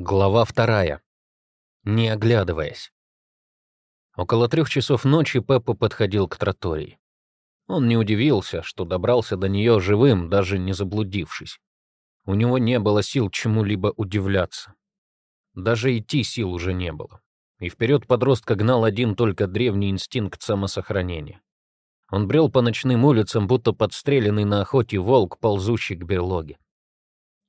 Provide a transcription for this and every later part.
Глава вторая. Не оглядываясь. Около трех часов ночи Пеппа подходил к тротории. Он не удивился, что добрался до нее живым, даже не заблудившись. У него не было сил чему-либо удивляться. Даже идти сил уже не было. И вперед подростка гнал один только древний инстинкт самосохранения. Он брел по ночным улицам, будто подстреленный на охоте волк, ползущий к берлоге.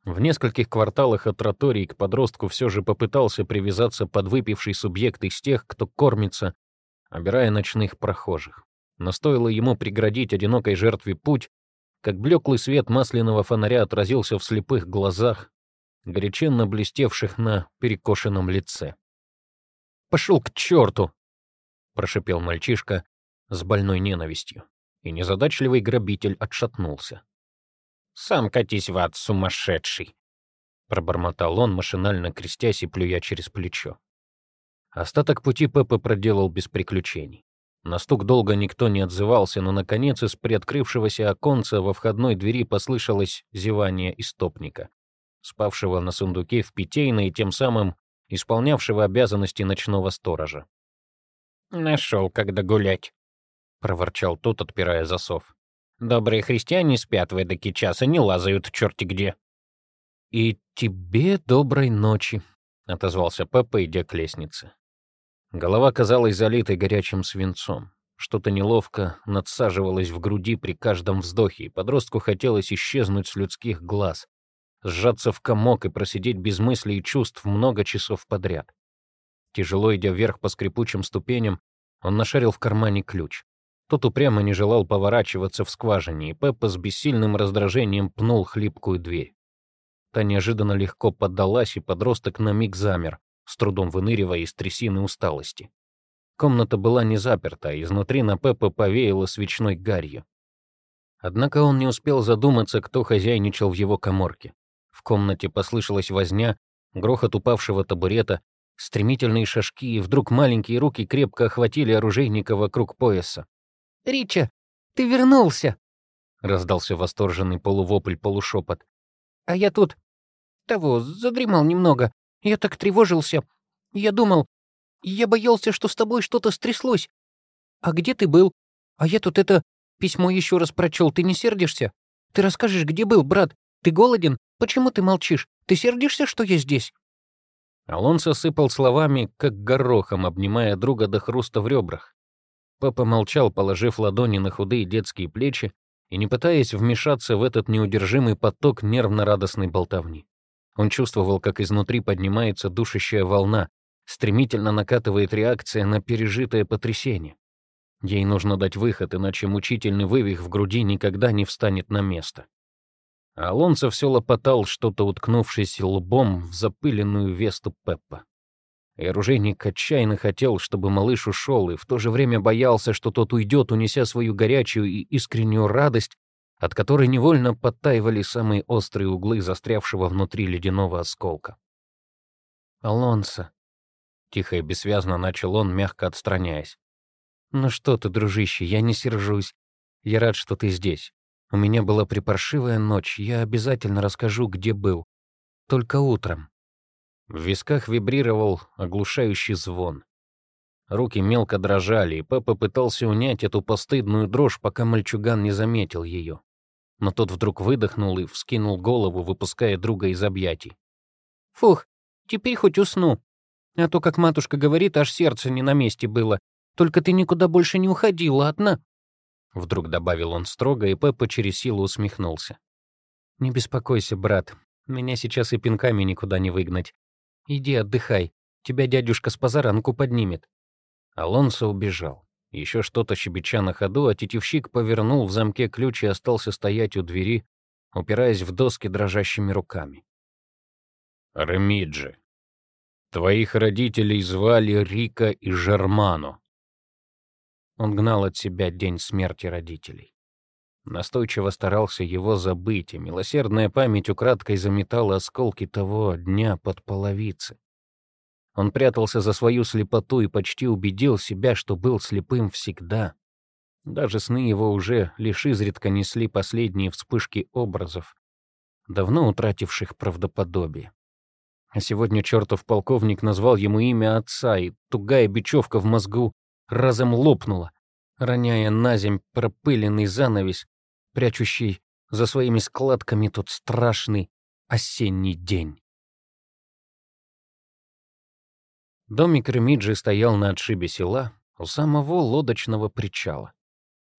В нескольких кварталах от тротории к подростку все же попытался привязаться подвыпивший субъект из тех, кто кормится, обирая ночных прохожих. Но стоило ему преградить одинокой жертве путь, как блеклый свет масляного фонаря отразился в слепых глазах, горяченно блестевших на перекошенном лице. «Пошел к черту!» — прошипел мальчишка с больной ненавистью, и незадачливый грабитель отшатнулся. Сам катись в ад, сумасшедший!» Пробормотал он, машинально крестясь и плюя через плечо. Остаток пути Пеппа проделал без приключений. На стук долго никто не отзывался, но, наконец, из приоткрывшегося оконца во входной двери послышалось зевание истопника, спавшего на сундуке в питейной и тем самым исполнявшего обязанности ночного сторожа. «Нашел, когда гулять», — проворчал тот, отпирая засов. Добрые христиане спят в эдаки час, не лазают черти где». «И тебе доброй ночи», — отозвался Пеппа, идя к лестнице. Голова казалась залитой горячим свинцом. Что-то неловко надсаживалось в груди при каждом вздохе, и подростку хотелось исчезнуть с людских глаз, сжаться в комок и просидеть без мыслей и чувств много часов подряд. Тяжело идя вверх по скрипучим ступеням, он нашарил в кармане ключ. Тот упрямо не желал поворачиваться в скважине, и Пеппа с бессильным раздражением пнул хлипкую дверь. Та неожиданно легко поддалась, и подросток на миг замер, с трудом выныривая из трясины усталости. Комната была не заперта, а изнутри на Пеппа повеяло свечной гарью. Однако он не успел задуматься, кто хозяйничал в его коморке. В комнате послышалась возня, грохот упавшего табурета, стремительные шажки, и вдруг маленькие руки крепко охватили оружейника вокруг пояса. Рича, ты вернулся!» — раздался восторженный полувопль-полушепот. «А я тут... того, задремал немного. Я так тревожился. Я думал... Я боялся, что с тобой что-то стряслось. А где ты был? А я тут это письмо еще раз прочел. Ты не сердишься? Ты расскажешь, где был, брат? Ты голоден? Почему ты молчишь? Ты сердишься, что я здесь?» Алонсо сыпал словами, как горохом, обнимая друга до хруста в ребрах. Папа молчал, положив ладони на худые детские плечи и не пытаясь вмешаться в этот неудержимый поток нервно-радостной болтовни. Он чувствовал, как изнутри поднимается душащая волна, стремительно накатывает реакция на пережитое потрясение. Ей нужно дать выход, иначе мучительный вывих в груди никогда не встанет на место. Алонсо все лопотал, что-то уткнувшись лбом в запыленную весту Пеппа. И оружейник отчаянно хотел, чтобы малыш ушел, и в то же время боялся, что тот уйдет, унеся свою горячую и искреннюю радость, от которой невольно подтаивали самые острые углы застрявшего внутри ледяного осколка. «Алонсо», — тихо и бессвязно начал он, мягко отстраняясь. «Ну что ты, дружище, я не сержусь. Я рад, что ты здесь. У меня была припаршивая ночь, я обязательно расскажу, где был. Только утром. В висках вибрировал оглушающий звон. Руки мелко дрожали, и Пеппа пытался унять эту постыдную дрожь, пока мальчуган не заметил ее. Но тот вдруг выдохнул и вскинул голову, выпуская друга из объятий. «Фух, теперь хоть усну. А то, как матушка говорит, аж сердце не на месте было. Только ты никуда больше не уходи, ладно?» Вдруг добавил он строго, и Пеппа через силу усмехнулся. «Не беспокойся, брат. Меня сейчас и пинками никуда не выгнать. Иди отдыхай. Тебя дядюшка с позаранку поднимет». Алонсо убежал. Еще что-то щебеча на ходу, а тетивщик повернул в замке ключ и остался стоять у двери, упираясь в доски дрожащими руками. «Ремиджи, твоих родителей звали Рика и Жермано». Он гнал от себя день смерти родителей. Настойчиво старался его забыть, и милосердная память украдкой заметала осколки того дня под половицы. Он прятался за свою слепоту и почти убедил себя, что был слепым всегда. Даже сны его уже лишь изредка несли последние вспышки образов, давно утративших правдоподобие. А сегодня чертов полковник назвал ему имя отца, и тугая бечевка в мозгу разом лопнула, роняя на земь пропыленный занавес, прячущий за своими складками тот страшный осенний день. Домик Ремиджи стоял на отшибе села, у самого лодочного причала.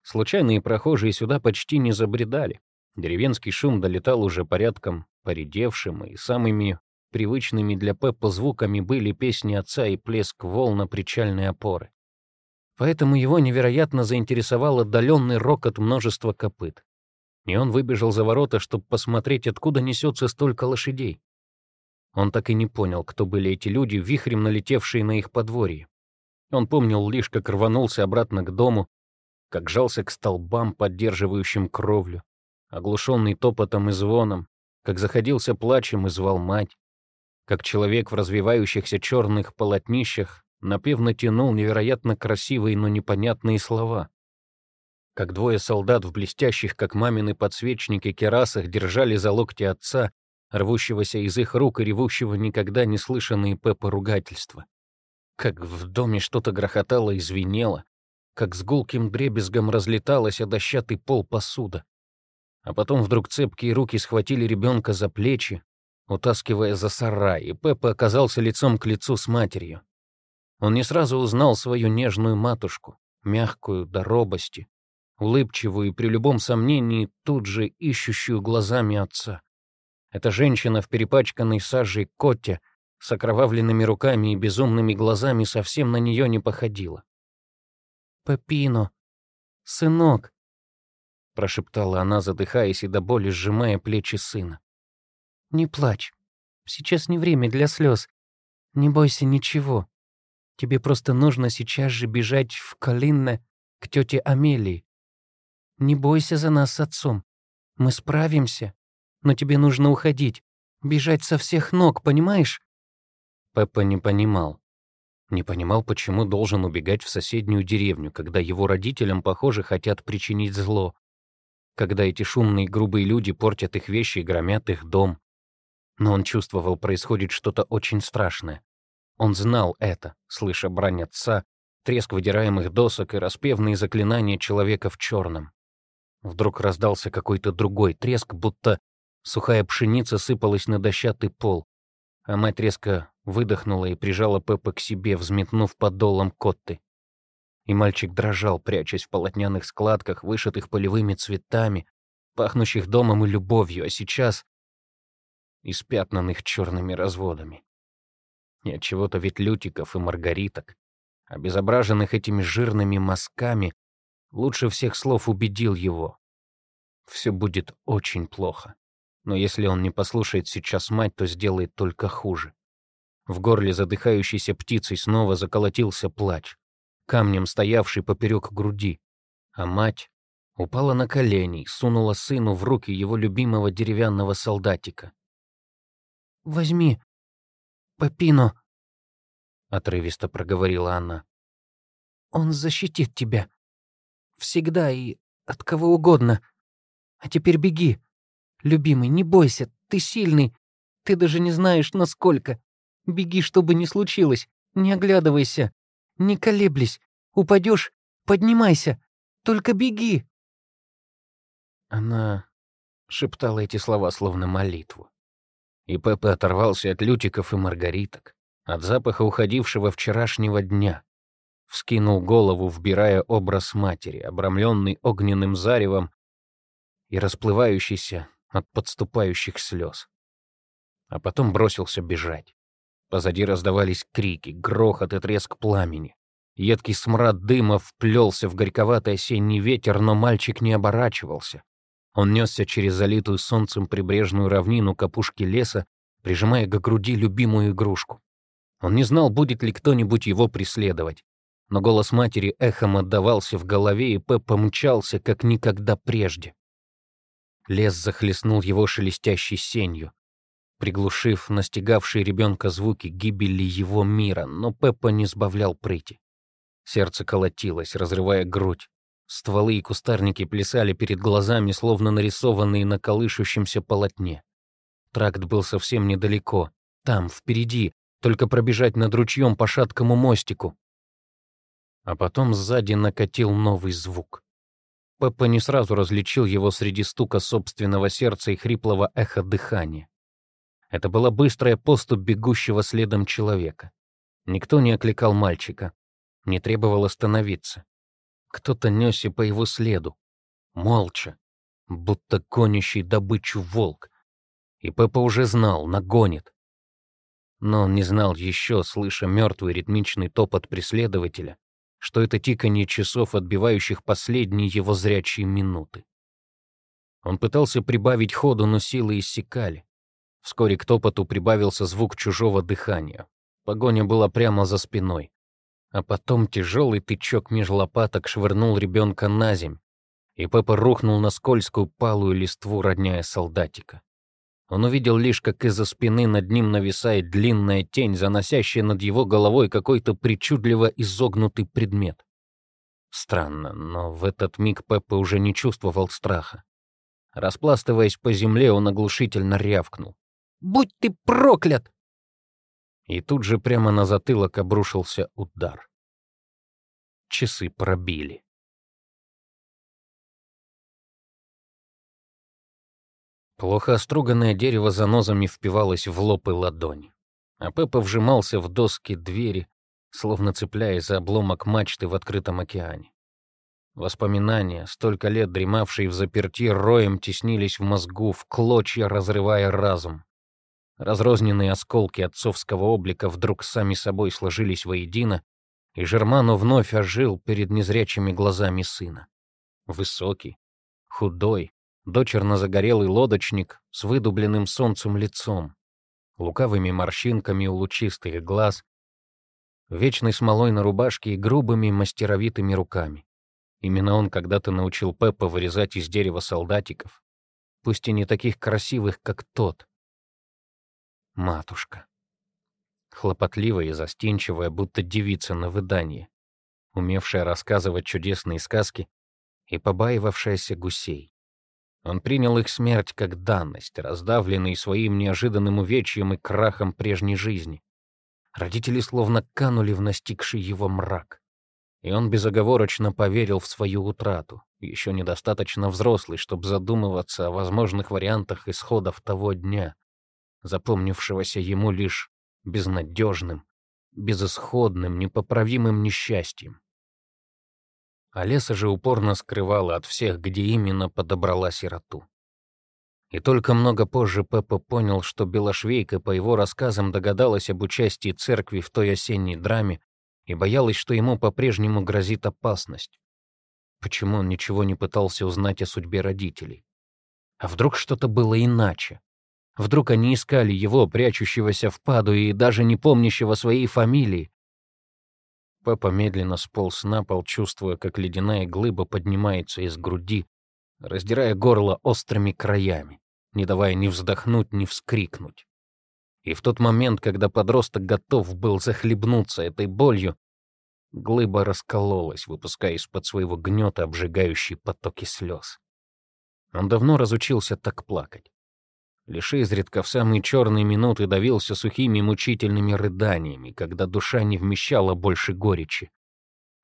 Случайные прохожие сюда почти не забредали. Деревенский шум долетал уже порядком поредевшим, и самыми привычными для Пеппа звуками были песни отца и плеск волн на причальной опоры. Поэтому его невероятно заинтересовал отдаленный рокот множества копыт. И он выбежал за ворота, чтобы посмотреть, откуда несется столько лошадей. Он так и не понял, кто были эти люди, вихрем налетевшие на их подворье. Он помнил лишь, как рванулся обратно к дому, как жался к столбам, поддерживающим кровлю, оглушенный топотом и звоном, как заходился плачем и звал мать, как человек в развивающихся черных полотнищах напевно тянул невероятно красивые, но непонятные слова. Как двое солдат в блестящих, как мамины подсвечники, керасах держали за локти отца, рвущегося из их рук и ревущего никогда не слышанные Пеппа ругательства. Как в доме что-то грохотало и звенело, как с гулким дребезгом разлеталась о дощатый пол посуда. А потом вдруг цепкие руки схватили ребенка за плечи, утаскивая за сарай, и Пеппа оказался лицом к лицу с матерью. Он не сразу узнал свою нежную матушку, мягкую до робости, улыбчивую и при любом сомнении тут же ищущую глазами отца. Эта женщина в перепачканной сажей коте с окровавленными руками и безумными глазами совсем на нее не походила. «Пепино, сынок», — прошептала она, задыхаясь и до боли сжимая плечи сына. «Не плачь. Сейчас не время для слез. Не бойся ничего. Тебе просто нужно сейчас же бежать в Калинне к тете Амелии. Не бойся за нас с отцом. Мы справимся. Но тебе нужно уходить. Бежать со всех ног, понимаешь?» Пеппа не понимал. Не понимал, почему должен убегать в соседнюю деревню, когда его родителям, похоже, хотят причинить зло. Когда эти шумные грубые люди портят их вещи и громят их дом но он чувствовал, происходит что-то очень страшное. Он знал это, слыша брань отца, треск выдираемых досок и распевные заклинания человека в черном. Вдруг раздался какой-то другой треск, будто сухая пшеница сыпалась на дощатый пол, а мать резко выдохнула и прижала Пеппа к себе, взметнув подолом котты. И мальчик дрожал, прячась в полотняных складках, вышитых полевыми цветами, пахнущих домом и любовью, а сейчас испятнанных черными разводами. И от чего-то ведь лютиков и маргариток, обезображенных этими жирными мазками, лучше всех слов убедил его. Все будет очень плохо. Но если он не послушает сейчас мать, то сделает только хуже. В горле задыхающейся птицей снова заколотился плач, камнем стоявший поперек груди, а мать упала на колени сунула сыну в руки его любимого деревянного солдатика. «Возьми, Папино», — отрывисто проговорила она. «Он защитит тебя. Всегда и от кого угодно. А теперь беги. Любимый, не бойся, ты сильный. Ты даже не знаешь, насколько. Беги, что бы ни случилось. Не оглядывайся. Не колеблись. Упадешь, поднимайся. Только беги. Она шептала эти слова словно молитву и Пеппа оторвался от лютиков и маргариток, от запаха уходившего вчерашнего дня. Вскинул голову, вбирая образ матери, обрамленный огненным заревом и расплывающийся от подступающих слез. А потом бросился бежать. Позади раздавались крики, грохот и треск пламени. Едкий смрад дыма вплелся в горьковатый осенний ветер, но мальчик не оборачивался. Он несся через залитую солнцем прибрежную равнину к опушке леса, прижимая к груди любимую игрушку. Он не знал, будет ли кто-нибудь его преследовать. Но голос матери эхом отдавался в голове, и Пеппа мчался, как никогда прежде. Лес захлестнул его шелестящей сенью, приглушив настигавшие ребенка звуки гибели его мира, но Пеппа не сбавлял прыти. Сердце колотилось, разрывая грудь. Стволы и кустарники плясали перед глазами, словно нарисованные на колышущемся полотне. Тракт был совсем недалеко, Там, впереди, только пробежать над ручьем по шаткому мостику. А потом сзади накатил новый звук. Пеппа не сразу различил его среди стука собственного сердца и хриплого эха дыхания. Это была быстрая поступь бегущего следом человека. Никто не окликал мальчика, не требовал остановиться. Кто-то несся по его следу, молча, будто гонящий добычу волк. И Пеппа уже знал, нагонит. Но он не знал еще, слыша мертвый ритмичный топот преследователя, что это тиканье часов, отбивающих последние его зрячие минуты. Он пытался прибавить ходу, но силы иссякали. Вскоре к топоту прибавился звук чужого дыхания. Погоня была прямо за спиной. А потом тяжелый тычок меж лопаток швырнул ребенка на земь, и Пеппа рухнул на скользкую палую листву, родняя солдатика. Он увидел лишь, как из-за спины над ним нависает длинная тень, заносящая над его головой какой-то причудливо изогнутый предмет. Странно, но в этот миг Пеппа уже не чувствовал страха. Распластываясь по земле, он оглушительно рявкнул. «Будь ты проклят!» И тут же прямо на затылок обрушился удар. Часы пробили. Плохо оструганное дерево занозами впивалось в лоб и ладони. А Пеппа вжимался в доски двери, словно цепляясь за обломок мачты в открытом океане. Воспоминания, столько лет дремавшие в заперти, роем теснились в мозгу, в клочья разрывая разум. Разрозненные осколки отцовского облика вдруг сами собой сложились воедино, и Жерману вновь ожил перед незрячими глазами сына. Высокий, худой, дочерно-загорелый лодочник с выдубленным солнцем лицом, лукавыми морщинками у лучистых глаз, вечной смолой на рубашке и грубыми мастеровитыми руками. Именно он когда-то научил Пеппа вырезать из дерева солдатиков, пусть и не таких красивых, как тот. Матушка. Хлопотливая и застенчивая, будто девица на выданье, умевшая рассказывать чудесные сказки и побаивавшаяся гусей. Он принял их смерть как данность, раздавленный своим неожиданным увечьем и крахом прежней жизни. Родители словно канули в настигший его мрак. И он безоговорочно поверил в свою утрату, еще недостаточно взрослый, чтобы задумываться о возможных вариантах исходов того дня, запомнившегося ему лишь безнадежным, безысходным, непоправимым несчастьем. Олеса же упорно скрывала от всех, где именно подобрала сироту. И только много позже Пеппа понял, что Белошвейка, по его рассказам, догадалась об участии церкви в той осенней драме и боялась, что ему по-прежнему грозит опасность. Почему он ничего не пытался узнать о судьбе родителей? А вдруг что-то было иначе? Вдруг они искали его, прячущегося в паду и даже не помнящего своей фамилии, Папа медленно сполз на пол, чувствуя, как ледяная глыба поднимается из груди, раздирая горло острыми краями, не давая ни вздохнуть, ни вскрикнуть. И в тот момент, когда подросток готов был захлебнуться этой болью, глыба раскололась, выпуская из-под своего гнета обжигающие потоки слез. Он давно разучился так плакать лишь изредка в самые черные минуты давился сухими мучительными рыданиями, когда душа не вмещала больше горечи.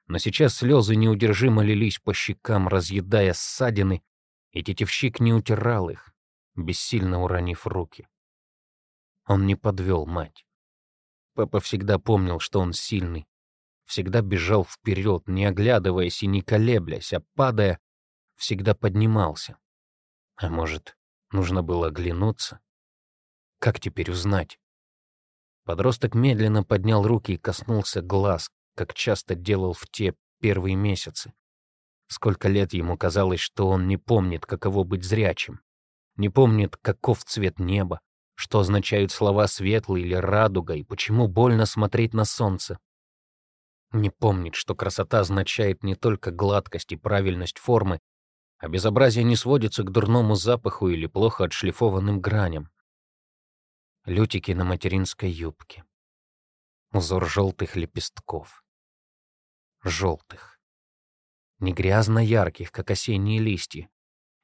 Но сейчас слезы неудержимо лились по щекам, разъедая ссадины, и тетевщик не утирал их, бессильно уронив руки. Он не подвел мать. Папа всегда помнил, что он сильный, всегда бежал вперед, не оглядываясь и не колеблясь, а падая, всегда поднимался. А может, Нужно было оглянуться. Как теперь узнать? Подросток медленно поднял руки и коснулся глаз, как часто делал в те первые месяцы. Сколько лет ему казалось, что он не помнит, каково быть зрячим, не помнит, каков цвет неба, что означают слова «светлый» или «радуга» и почему больно смотреть на солнце. Не помнит, что красота означает не только гладкость и правильность формы, а безобразие не сводится к дурному запаху или плохо отшлифованным граням. Лютики на материнской юбке. Узор желтых лепестков. Желтых. Не грязно-ярких, как осенние листья,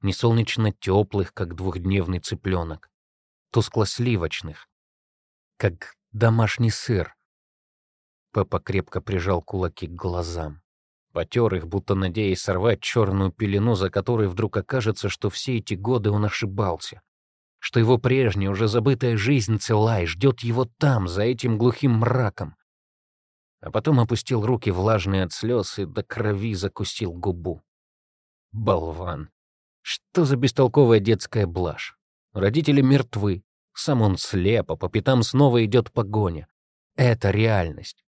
не солнечно-теплых, как двухдневный цыпленок, тускло-сливочных, как домашний сыр. Пеппа крепко прижал кулаки к глазам. Потер их, будто надеясь сорвать черную пелену, за которой вдруг окажется, что все эти годы он ошибался. Что его прежняя, уже забытая жизнь цела и ждет его там, за этим глухим мраком. А потом опустил руки, влажные от слез, и до крови закусил губу. Болван. Что за бестолковая детская блажь? Родители мертвы, сам он слепо, по пятам снова идет погоня. Это реальность.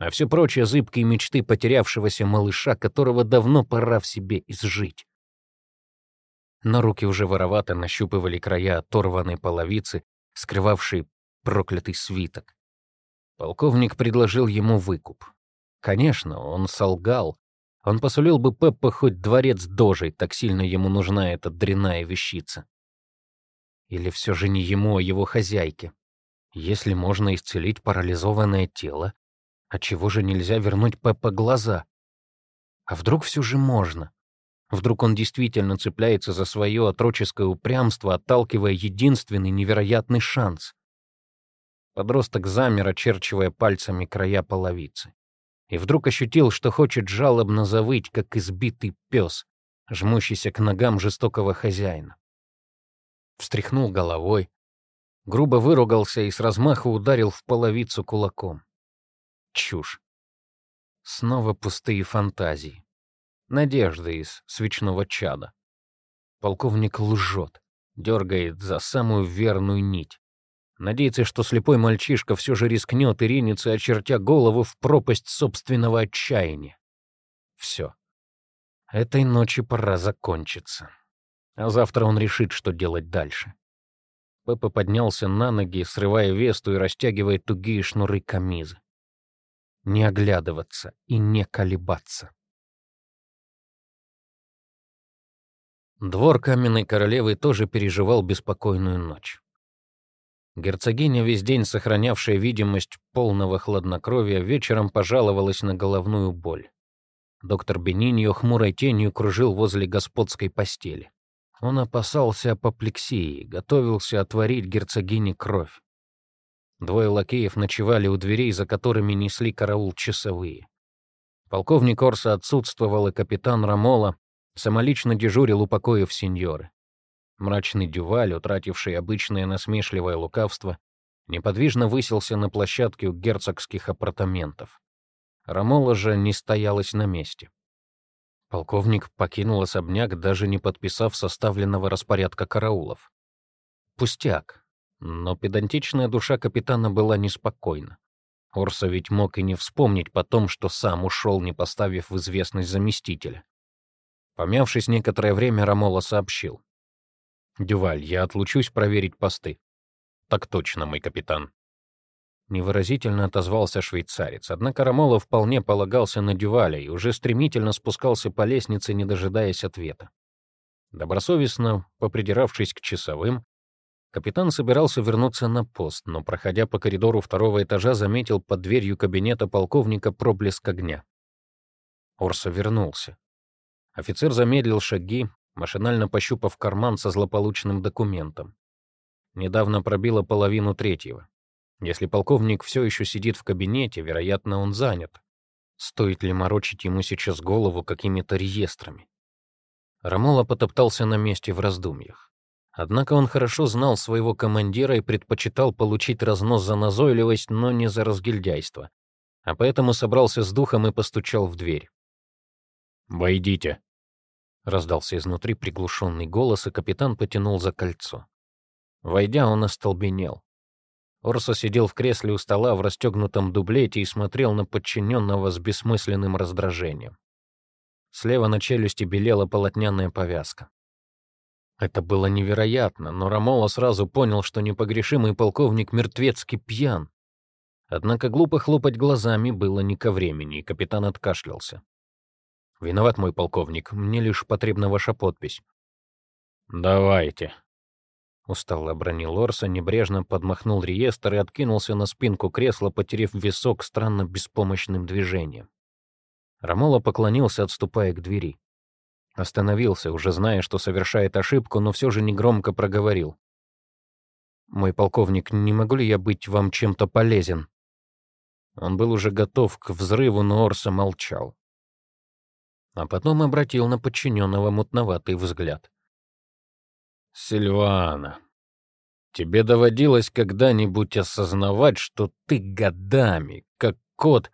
А все прочее зыбкие мечты потерявшегося малыша, которого давно пора в себе изжить. Но руки уже воровато нащупывали края оторванной половицы, скрывавшей проклятый свиток. Полковник предложил ему выкуп. Конечно, он солгал. Он посулил бы Пеппа хоть дворец дожей, так сильно ему нужна эта дрянная вещица. Или все же не ему, а его хозяйке? Если можно исцелить парализованное тело, отчего же нельзя вернуть Пеппа глаза? А вдруг все же можно? Вдруг он действительно цепляется за свое отроческое упрямство, отталкивая единственный невероятный шанс? Подросток замер, очерчивая пальцами края половицы. И вдруг ощутил, что хочет жалобно завыть, как избитый пес, жмущийся к ногам жестокого хозяина встряхнул головой, грубо выругался и с размаху ударил в половицу кулаком. Чушь. Снова пустые фантазии. Надежды из свечного чада. Полковник лжет, дергает за самую верную нить. Надеется, что слепой мальчишка все же рискнет и ринется, очертя голову в пропасть собственного отчаяния. Все. Этой ночи пора закончиться. А завтра он решит, что делать дальше. Пеппа поднялся на ноги, срывая весту и растягивая тугие шнуры камизы. Не оглядываться и не колебаться. Двор каменной королевы тоже переживал беспокойную ночь. Герцогиня, весь день сохранявшая видимость полного хладнокровия, вечером пожаловалась на головную боль. Доктор Бениньо хмурой тенью кружил возле господской постели. Он опасался апоплексии, готовился отворить герцогине кровь. Двое лакеев ночевали у дверей, за которыми несли караул часовые. Полковник Орса отсутствовал, и капитан Рамола самолично дежурил у покоев сеньоры. Мрачный дюваль, утративший обычное насмешливое лукавство, неподвижно высился на площадке у герцогских апартаментов. Рамола же не стоялась на месте. Полковник покинул особняк, даже не подписав составленного распорядка караулов. Пустяк. Но педантичная душа капитана была неспокойна. Орса ведь мог и не вспомнить потом, что сам ушел, не поставив в известность заместителя. Помявшись некоторое время, Рамола сообщил. «Дюваль, я отлучусь проверить посты». «Так точно, мой капитан». Невыразительно отозвался швейцарец, однако Рамола вполне полагался на Дюваля и уже стремительно спускался по лестнице, не дожидаясь ответа. Добросовестно, попридиравшись к часовым, капитан собирался вернуться на пост, но, проходя по коридору второго этажа, заметил под дверью кабинета полковника проблеск огня. Орса вернулся. Офицер замедлил шаги, машинально пощупав карман со злополучным документом. Недавно пробило половину третьего. Если полковник все еще сидит в кабинете, вероятно, он занят. Стоит ли морочить ему сейчас голову какими-то реестрами? Рамола потоптался на месте в раздумьях. Однако он хорошо знал своего командира и предпочитал получить разнос за назойливость, но не за разгильдяйство. А поэтому собрался с духом и постучал в дверь. «Войдите», — раздался изнутри приглушенный голос, и капитан потянул за кольцо. Войдя, он остолбенел. Орсо сидел в кресле у стола в расстегнутом дублете и смотрел на подчиненного с бессмысленным раздражением. Слева на челюсти белела полотняная повязка. Это было невероятно, но Рамола сразу понял, что непогрешимый полковник мертвецки пьян. Однако глупо хлопать глазами было не ко времени, и капитан откашлялся. «Виноват мой полковник, мне лишь потребна ваша подпись». «Давайте», Устало обронил Орса, небрежно подмахнул реестр и откинулся на спинку кресла, потеряв висок странно беспомощным движением. Рамола поклонился, отступая к двери. Остановился, уже зная, что совершает ошибку, но все же негромко проговорил. «Мой полковник, не могу ли я быть вам чем-то полезен?» Он был уже готов к взрыву, но Орса молчал. А потом обратил на подчиненного мутноватый взгляд. «Сильвана, тебе доводилось когда-нибудь осознавать, что ты годами, как кот,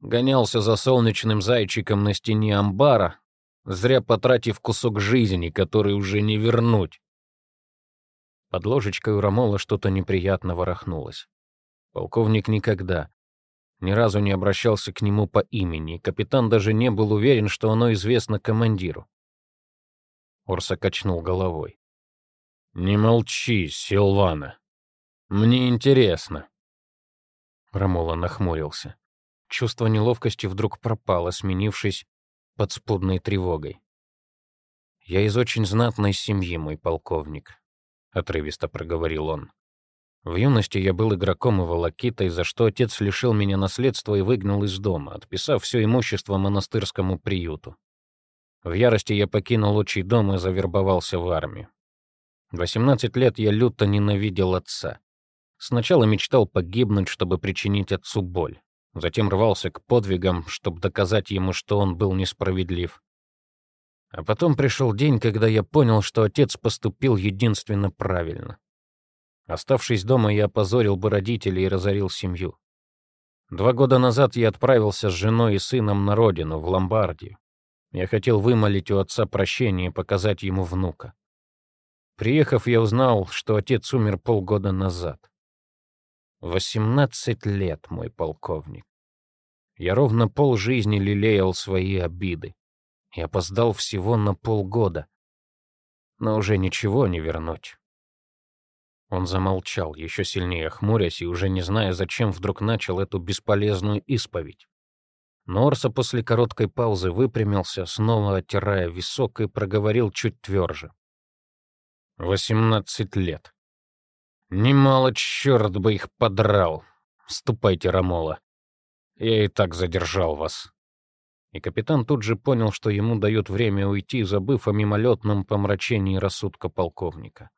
гонялся за солнечным зайчиком на стене амбара, зря потратив кусок жизни, который уже не вернуть?» Под ложечкой у Рамола что-то неприятно ворохнулось. Полковник никогда, ни разу не обращался к нему по имени, капитан даже не был уверен, что оно известно командиру. Орса качнул головой. «Не молчи, Силвана. Мне интересно». Рамола нахмурился. Чувство неловкости вдруг пропало, сменившись подспудной тревогой. «Я из очень знатной семьи, мой полковник. — отрывисто проговорил он. «В юности я был игроком и волокитой, за что отец лишил меня наследства и выгнал из дома, отписав все имущество монастырскому приюту. В ярости я покинул отчий дом и завербовался в армию. В 18 лет я люто ненавидел отца. Сначала мечтал погибнуть, чтобы причинить отцу боль. Затем рвался к подвигам, чтобы доказать ему, что он был несправедлив. А потом пришел день, когда я понял, что отец поступил единственно правильно. Оставшись дома, я опозорил бы родителей и разорил семью. Два года назад я отправился с женой и сыном на родину, в Ломбардию. Я хотел вымолить у отца прощение и показать ему внука. Приехав, я узнал, что отец умер полгода назад. Восемнадцать лет, мой полковник. Я ровно полжизни лелеял свои обиды и опоздал всего на полгода. Но уже ничего не вернуть. Он замолчал, еще сильнее хмурясь и уже не зная, зачем вдруг начал эту бесполезную исповедь. Норса после короткой паузы выпрямился, снова оттирая висок и проговорил чуть тверже. «Восемнадцать лет. Немало, черт бы их подрал. Ступайте, Рамола. Я и так задержал вас и капитан тут же понял, что ему дают время уйти, забыв о мимолетном помрачении рассудка полковника.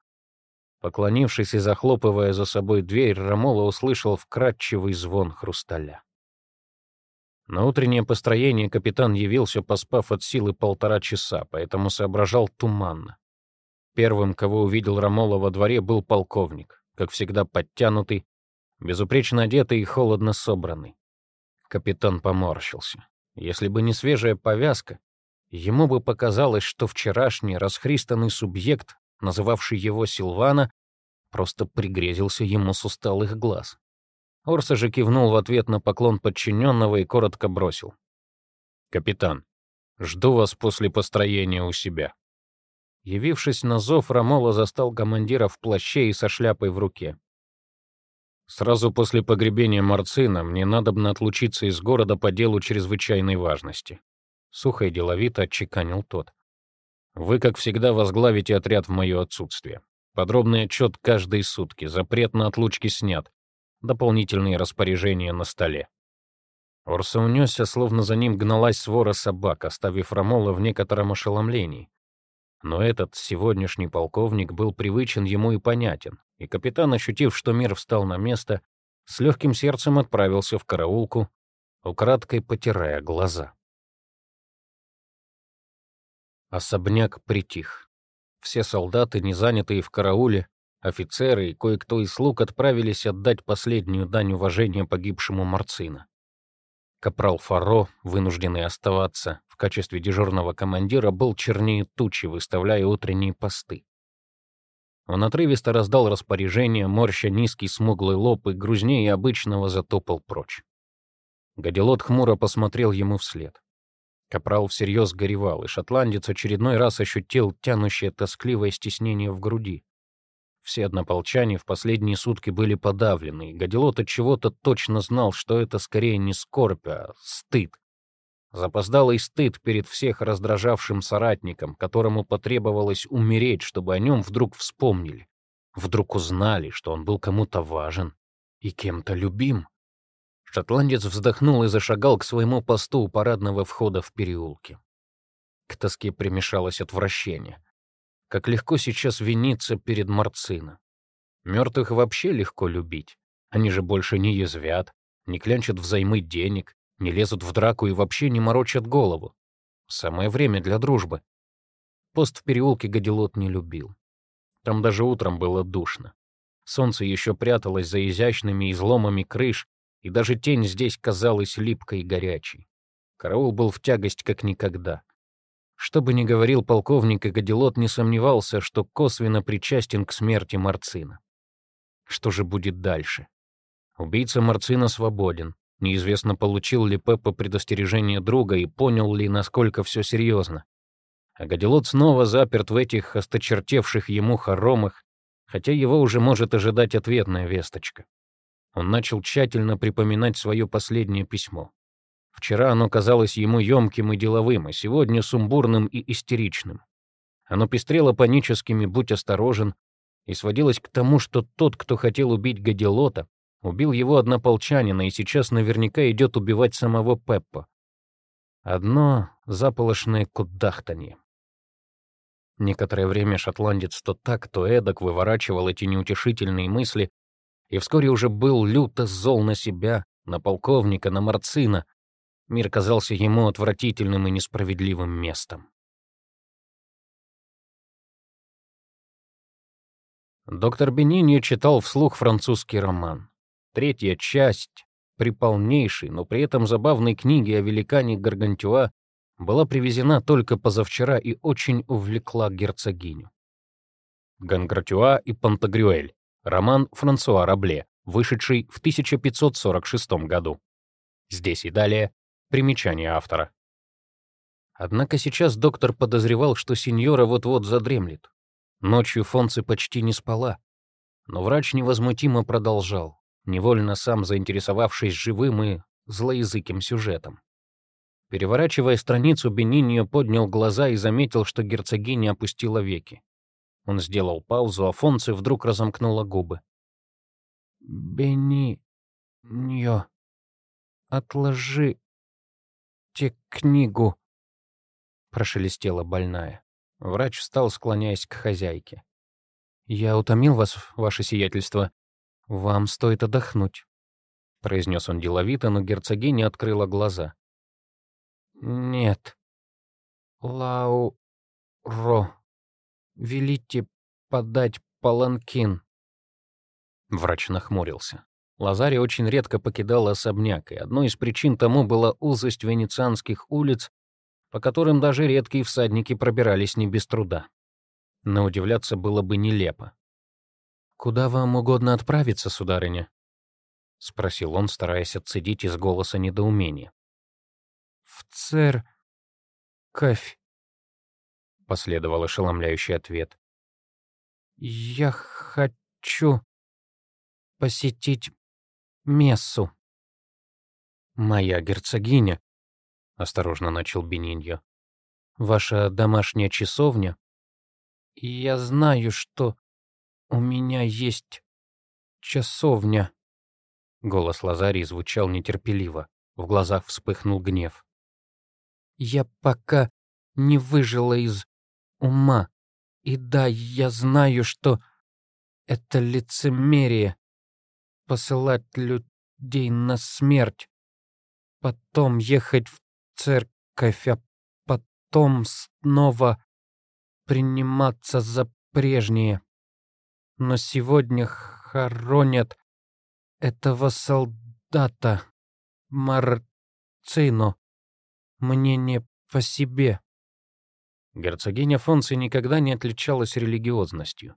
Поклонившись и захлопывая за собой дверь, Рамола услышал вкрадчивый звон хрусталя. На утреннее построение капитан явился, поспав от силы полтора часа, поэтому соображал туманно. Первым, кого увидел Рамола во дворе, был полковник, как всегда подтянутый, безупречно одетый и холодно собранный. Капитан поморщился. Если бы не свежая повязка, ему бы показалось, что вчерашний расхристанный субъект, называвший его Силвана, просто пригрезился ему с усталых глаз. Орса же кивнул в ответ на поклон подчиненного и коротко бросил. «Капитан, жду вас после построения у себя». Явившись на зов, Рамола застал командира в плаще и со шляпой в руке. Сразу после погребения Марцина мне надобно отлучиться из города по делу чрезвычайной важности. Сухо и деловито отчеканил тот. Вы, как всегда, возглавите отряд в мое отсутствие. Подробный отчет каждые сутки, запрет на отлучки снят, дополнительные распоряжения на столе. Орса унесся, словно за ним гналась свора собак, оставив Рамола в некотором ошеломлении. Но этот сегодняшний полковник был привычен ему и понятен, и капитан, ощутив, что мир встал на место, с легким сердцем отправился в караулку, украдкой потирая глаза. Особняк притих. Все солдаты, не занятые в карауле, офицеры и кое-кто из слуг отправились отдать последнюю дань уважения погибшему Марцина. Капрал Фаро, вынужденный оставаться в качестве дежурного командира, был чернее тучи, выставляя утренние посты. Он отрывисто раздал распоряжение, морща низкий смуглый лоб и грузнее обычного затопал прочь. Гадилот хмуро посмотрел ему вслед. Капрал всерьез горевал, и шотландец очередной раз ощутил тянущее тоскливое стеснение в груди. Все однополчане в последние сутки были подавлены, и Гадилот от чего-то точно знал, что это скорее не скорбь, а стыд. Запоздалый стыд перед всех раздражавшим соратником, которому потребовалось умереть, чтобы о нем вдруг вспомнили, вдруг узнали, что он был кому-то важен и кем-то любим. Шотландец вздохнул и зашагал к своему посту у парадного входа в переулке. К тоске примешалось отвращение. Как легко сейчас виниться перед Марцино. Мертвых вообще легко любить. Они же больше не язвят, не клянчат взаймы денег, не лезут в драку и вообще не морочат голову. Самое время для дружбы. Пост в переулке Гадилот не любил. Там даже утром было душно. Солнце еще пряталось за изящными изломами крыш, и даже тень здесь казалась липкой и горячей. Караул был в тягость как никогда. Что бы ни говорил полковник, Гадилот не сомневался, что косвенно причастен к смерти Марцина. Что же будет дальше? Убийца Марцина свободен. Неизвестно, получил ли Пеппа предостережение друга и понял ли, насколько все серьезно. А Гадилот снова заперт в этих осточертевших ему хоромах, хотя его уже может ожидать ответная весточка. Он начал тщательно припоминать свое последнее письмо. Вчера оно казалось ему емким и деловым, а сегодня сумбурным и истеричным. Оно пестрело паническими «будь осторожен» и сводилось к тому, что тот, кто хотел убить Гадилота, убил его однополчанина и сейчас наверняка идет убивать самого Пеппа. Одно заполошное кудахтанье. Некоторое время шотландец то так, то эдак выворачивал эти неутешительные мысли, и вскоре уже был люто зол на себя, на полковника, на Марцина. Мир казался ему отвратительным и несправедливым местом. Доктор Бенини читал вслух французский роман. Третья часть, при полнейшей, но при этом забавной книге о великане Гаргантюа была привезена только позавчера и очень увлекла герцогиню. Гангратюа и Пантагрюэль. Роман Франсуа Рабле, вышедший в 1546 году. Здесь и далее примечание автора. Однако сейчас доктор подозревал, что сеньора вот-вот задремлет. Ночью Фонци почти не спала. Но врач невозмутимо продолжал, невольно сам заинтересовавшись живым и злоязыким сюжетом. Переворачивая страницу, Бениньо поднял глаза и заметил, что герцогиня опустила веки. Он сделал паузу, а Фонци вдруг разомкнула губы. «Бениньо, отложи те книгу», — прошелестела больная. Врач встал, склоняясь к хозяйке. «Я утомил вас, ваше сиятельство. Вам стоит отдохнуть», — произнес он деловито, но герцогиня открыла глаза. «Нет. Лау... Ро. Велите подать паланкин». Врач нахмурился. Лазарь очень редко покидал особняк, и одной из причин тому была узость венецианских улиц, по которым даже редкие всадники пробирались не без труда. Но удивляться было бы нелепо. «Куда вам угодно отправиться, сударыня?» — спросил он, стараясь отцедить из голоса недоумение в церковь», — последовал ошеломляющий ответ. «Я хочу посетить мессу». «Моя герцогиня», — осторожно начал Бениньо, — «ваша домашняя часовня?» «Я знаю, что у меня есть часовня». Голос Лазарии звучал нетерпеливо, в глазах вспыхнул гнев. Я пока не выжила из ума. И да, я знаю, что это лицемерие — посылать людей на смерть, потом ехать в церковь, а потом снова приниматься за прежнее. Но сегодня хоронят этого солдата Марцино. Мне не по себе». Герцогиня Фонци никогда не отличалась религиозностью.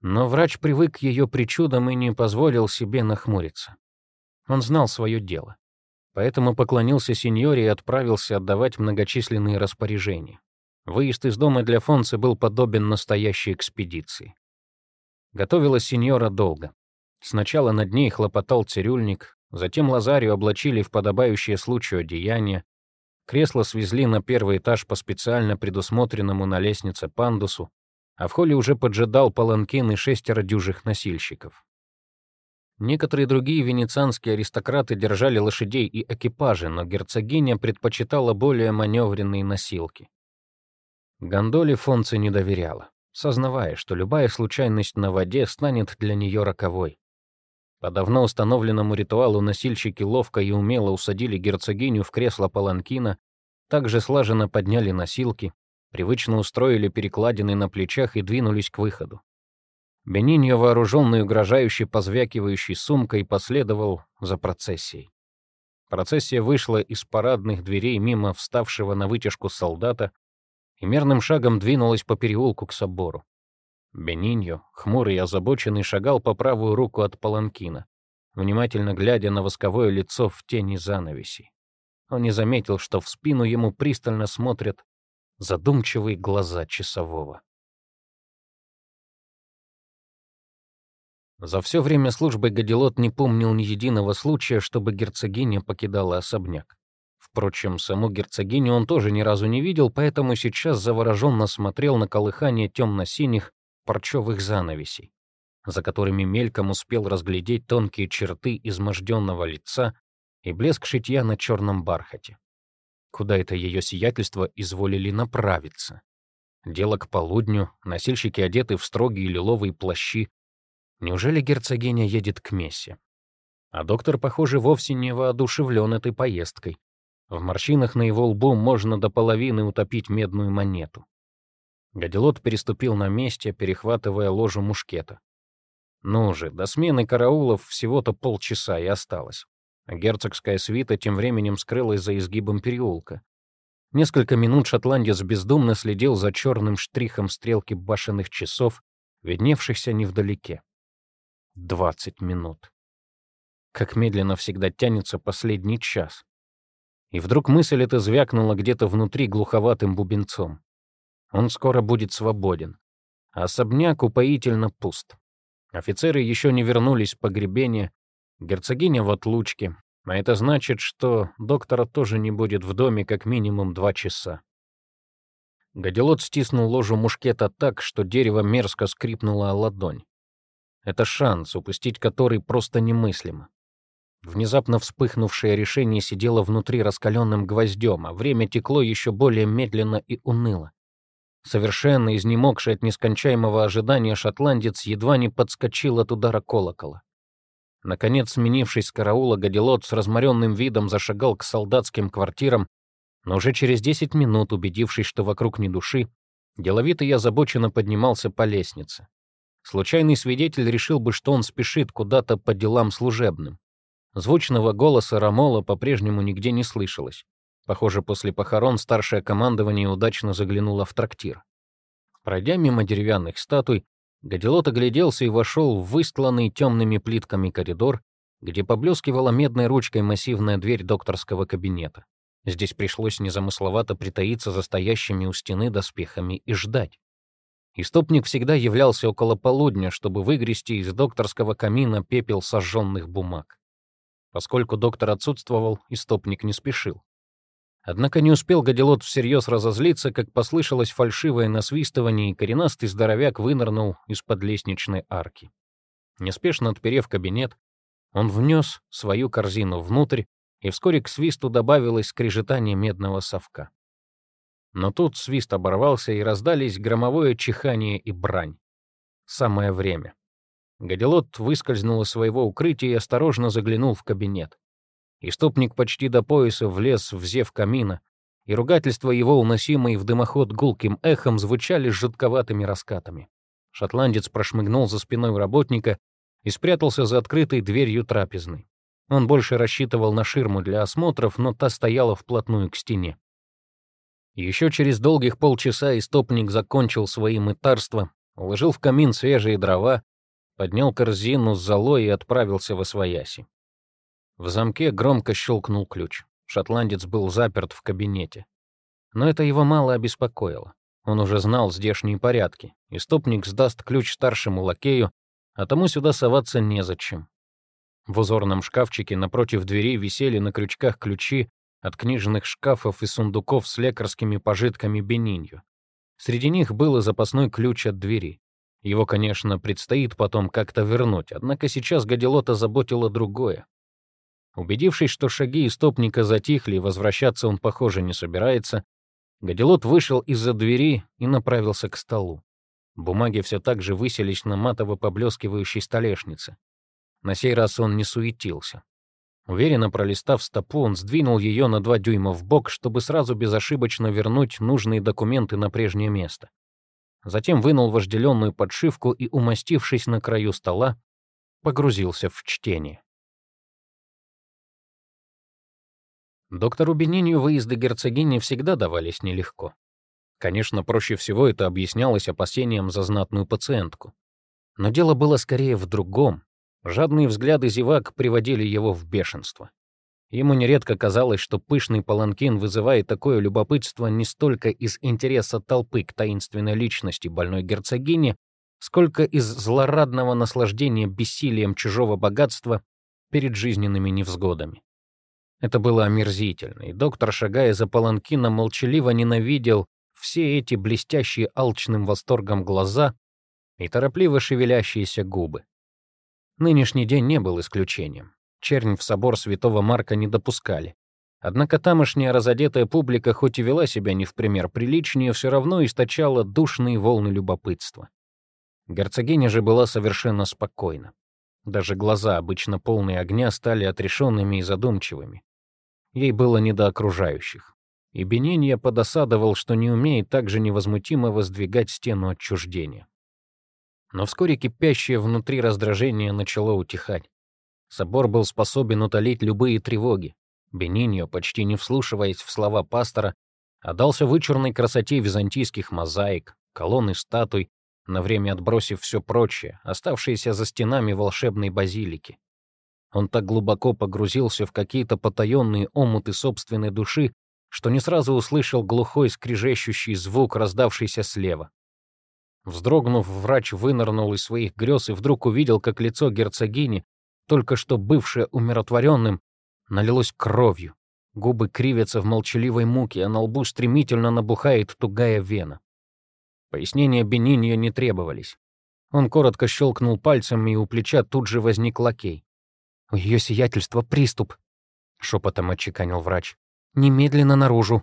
Но врач привык к ее причудам и не позволил себе нахмуриться. Он знал свое дело. Поэтому поклонился сеньоре и отправился отдавать многочисленные распоряжения. Выезд из дома для Фонци был подобен настоящей экспедиции. Готовилась сеньора долго. Сначала над ней хлопотал цирюльник, затем Лазарию облачили в подобающее случаю одеяние, Кресло свезли на первый этаж по специально предусмотренному на лестнице пандусу, а в холле уже поджидал паланкин и шестеро дюжих носильщиков. Некоторые другие венецианские аристократы держали лошадей и экипажи, но герцогиня предпочитала более маневренные носилки. Гондоле Фонце не доверяла. Сознавая, что любая случайность на воде станет для нее роковой. По давно установленному ритуалу носильщики ловко и умело усадили герцогиню в кресло паланкина, также слаженно подняли носилки, привычно устроили перекладины на плечах и двинулись к выходу. Бениньо, вооруженный угрожающей позвякивающей сумкой, последовал за процессией. Процессия вышла из парадных дверей мимо вставшего на вытяжку солдата и мерным шагом двинулась по переулку к собору. Бениньо, хмурый и озабоченный, шагал по правую руку от паланкина, внимательно глядя на восковое лицо в тени занавесей. Он не заметил, что в спину ему пристально смотрят задумчивые глаза часового. За все время службы Гадилот не помнил ни единого случая, чтобы герцогиня покидала особняк. Впрочем, саму герцогиню он тоже ни разу не видел, поэтому сейчас завороженно смотрел на колыхание темно-синих парчевых занавесей, за которыми мельком успел разглядеть тонкие черты изможденного лица и блеск шитья на черном бархате. Куда это ее сиятельство изволили направиться? Дело к полудню, носильщики одеты в строгие лиловые плащи. Неужели герцогиня едет к мессе? А доктор, похоже, вовсе не воодушевлен этой поездкой. В морщинах на его лбу можно до половины утопить медную монету. Гадилот переступил на месте, перехватывая ложу мушкета. Ну же, до смены караулов всего-то полчаса и осталось герцогская свита тем временем скрылась за изгибом переулка. Несколько минут шотландец бездумно следил за черным штрихом стрелки башенных часов, видневшихся невдалеке. Двадцать минут. Как медленно всегда тянется последний час. И вдруг мысль эта звякнула где-то внутри глуховатым бубенцом. Он скоро будет свободен. А особняк упоительно пуст. Офицеры еще не вернулись с погребения, Герцогиня в отлучке, а это значит, что доктора тоже не будет в доме как минимум два часа. Гадилот стиснул ложу мушкета так, что дерево мерзко скрипнуло о ладонь. Это шанс, упустить который просто немыслимо. Внезапно вспыхнувшее решение сидело внутри раскаленным гвоздем, а время текло еще более медленно и уныло. Совершенно изнемогший от нескончаемого ожидания шотландец едва не подскочил от удара колокола. Наконец, сменившись с караула, Гадилот с разморенным видом зашагал к солдатским квартирам, но уже через десять минут, убедившись, что вокруг ни души, деловито и озабоченно поднимался по лестнице. Случайный свидетель решил бы, что он спешит куда-то по делам служебным. Звучного голоса Рамола по-прежнему нигде не слышалось. Похоже, после похорон старшее командование удачно заглянуло в трактир. Пройдя мимо деревянных статуй, Гадилот огляделся и вошел в выстланный темными плитками коридор, где поблескивала медной ручкой массивная дверь докторского кабинета. Здесь пришлось незамысловато притаиться за стоящими у стены доспехами и ждать. Истопник всегда являлся около полудня, чтобы выгрести из докторского камина пепел сожженных бумаг. Поскольку доктор отсутствовал, истопник не спешил. Однако не успел Гадилот всерьез разозлиться, как послышалось фальшивое насвистывание, и коренастый здоровяк вынырнул из-под лестничной арки. Неспешно отперев кабинет, он внес свою корзину внутрь, и вскоре к свисту добавилось скрежетание медного совка. Но тут свист оборвался, и раздались громовое чихание и брань. Самое время. Гадилот выскользнул из своего укрытия и осторожно заглянул в кабинет. Истопник почти до пояса влез в зев камина, и ругательства его, уносимые в дымоход гулким эхом, звучали жутковатыми раскатами. Шотландец прошмыгнул за спиной у работника и спрятался за открытой дверью трапезной. Он больше рассчитывал на ширму для осмотров, но та стояла вплотную к стене. Еще через долгих полчаса истопник закончил свои мытарства, уложил в камин свежие дрова, поднял корзину с золой и отправился в Освояси. В замке громко щелкнул ключ. Шотландец был заперт в кабинете. Но это его мало обеспокоило. Он уже знал здешние порядки. Истопник сдаст ключ старшему лакею, а тому сюда соваться незачем. В узорном шкафчике напротив дверей висели на крючках ключи от книжных шкафов и сундуков с лекарскими пожитками бенинью. Среди них был и запасной ключ от двери. Его, конечно, предстоит потом как-то вернуть, однако сейчас Гадилота заботило другое. Убедившись, что шаги истопника затихли, возвращаться он, похоже, не собирается, Гадилот вышел из-за двери и направился к столу. Бумаги все так же высились на матово-поблескивающей столешнице. На сей раз он не суетился. Уверенно пролистав стопу, он сдвинул ее на два дюйма в бок, чтобы сразу безошибочно вернуть нужные документы на прежнее место. Затем вынул вожделенную подшивку и, умастившись на краю стола, погрузился в чтение. Доктору Бенинью выезды герцогини всегда давались нелегко. Конечно, проще всего это объяснялось опасением за знатную пациентку. Но дело было скорее в другом. Жадные взгляды зевак приводили его в бешенство. Ему нередко казалось, что пышный паланкин вызывает такое любопытство не столько из интереса толпы к таинственной личности больной герцогини, сколько из злорадного наслаждения бессилием чужого богатства перед жизненными невзгодами. Это было омерзительно, и доктор, шагая за паланкином, молчаливо ненавидел все эти блестящие алчным восторгом глаза и торопливо шевелящиеся губы. Нынешний день не был исключением. Чернь в собор святого Марка не допускали. Однако тамошняя разодетая публика, хоть и вела себя не в пример приличнее, все равно источала душные волны любопытства. Герцогиня же была совершенно спокойна. Даже глаза, обычно полные огня, стали отрешенными и задумчивыми. Ей было не до окружающих. И Бенинья подосадовал, что не умеет так же невозмутимо воздвигать стену отчуждения. Но вскоре кипящее внутри раздражение начало утихать. Собор был способен утолить любые тревоги. Бениньо, почти не вслушиваясь в слова пастора, отдался вычурной красоте византийских мозаик, колонн и статуй, на время отбросив все прочее, оставшееся за стенами волшебной базилики. Он так глубоко погрузился в какие-то потаенные омуты собственной души, что не сразу услышал глухой скрежещущий звук, раздавшийся слева. Вздрогнув, врач вынырнул из своих грез и вдруг увидел, как лицо герцогини, только что бывшее умиротворенным, налилось кровью. Губы кривятся в молчаливой муке, а на лбу стремительно набухает тугая вена. Пояснения Бениньо не требовались. Он коротко щелкнул пальцем, и у плеча тут же возник лакей. «У ее сиятельства приступ», — шепотом отчеканил врач. «Немедленно наружу».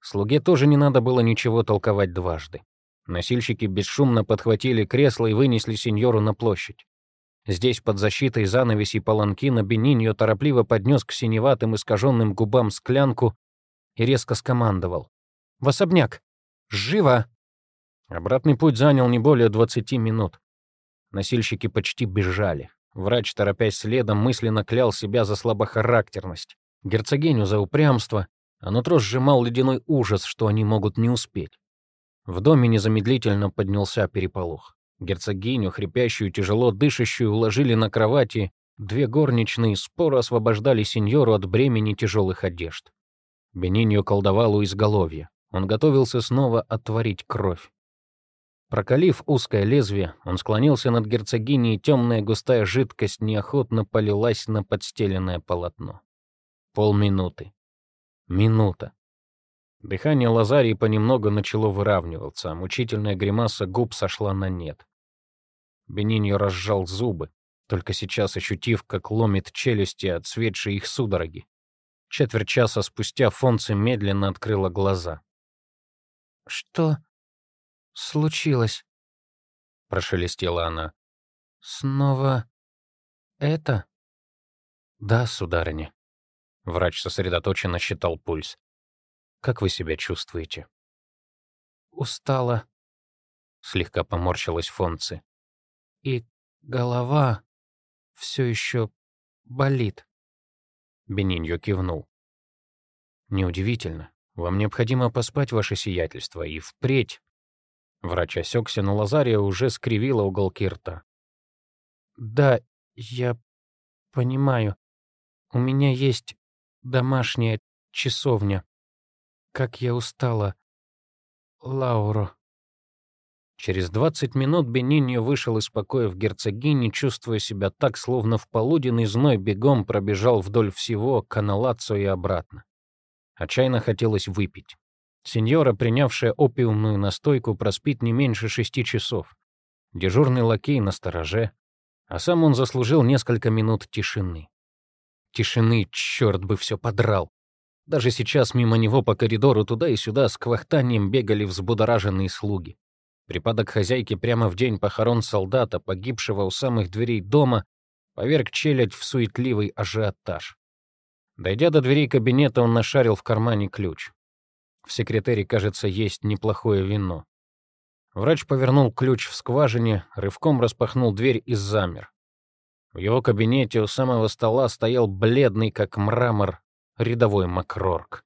Слуге тоже не надо было ничего толковать дважды. Носильщики бесшумно подхватили кресло и вынесли сеньору на площадь. Здесь, под защитой занавесей паланкина, Бениньо торопливо поднес к синеватым искаженным губам склянку и резко скомандовал. «В особняк! Живо!» Обратный путь занял не более 20 минут. Носильщики почти бежали. Врач, торопясь следом, мысленно клял себя за слабохарактерность, герцогиню за упрямство, а нутро сжимал ледяной ужас, что они могут не успеть. В доме незамедлительно поднялся переполох. Герцогиню, хрипящую, тяжело дышащую, уложили на кровати. Две горничные споро освобождали сеньору от бремени тяжелых одежд. Бениньо колдовал у изголовья. Он готовился снова оттворить кровь. Прокалив узкое лезвие, он склонился над герцогиней, и темная густая жидкость неохотно полилась на подстеленное полотно. Полминуты. Минута. Дыхание Лазарии понемногу начало выравниваться, а мучительная гримаса губ сошла на нет. Бениньо разжал зубы, только сейчас ощутив, как ломит челюсти, отсветшие их судороги. Четверть часа спустя Фонци медленно открыла глаза. «Что случилось?» — прошелестела она. «Снова это?» «Да, сударыня». Врач сосредоточенно считал пульс. Как вы себя чувствуете?» «Устала», — слегка поморщилась Фонци. «И голова все еще болит». Бениньо кивнул. «Неудивительно. Вам необходимо поспать, ваше сиятельство, и впредь...» Врач осекся, но Лазария уже скривила уголки рта. «Да, я понимаю. У меня есть домашняя часовня. Как я устала. Лауро. Через 20 минут Бениньо вышел из покоев герцогини, чувствуя себя так, словно в полуденный зной бегом пробежал вдоль всего Каналаццо и обратно. Отчаянно хотелось выпить. Сеньора, принявшая опиумную настойку, проспит не меньше шести часов. Дежурный лакей на стороже, а сам он заслужил несколько минут тишины. Тишины, черт бы все подрал. Даже сейчас мимо него по коридору туда и сюда с квахтанием бегали взбудораженные слуги. Припадок хозяйки прямо в день похорон солдата, погибшего у самых дверей дома, поверг челядь в суетливый ажиотаж. Дойдя до дверей кабинета, он нашарил в кармане ключ. В секретаре, кажется, есть неплохое вино. Врач повернул ключ в скважине, рывком распахнул дверь и замер. В его кабинете у самого стола стоял бледный, как мрамор, рядовой Макрорк.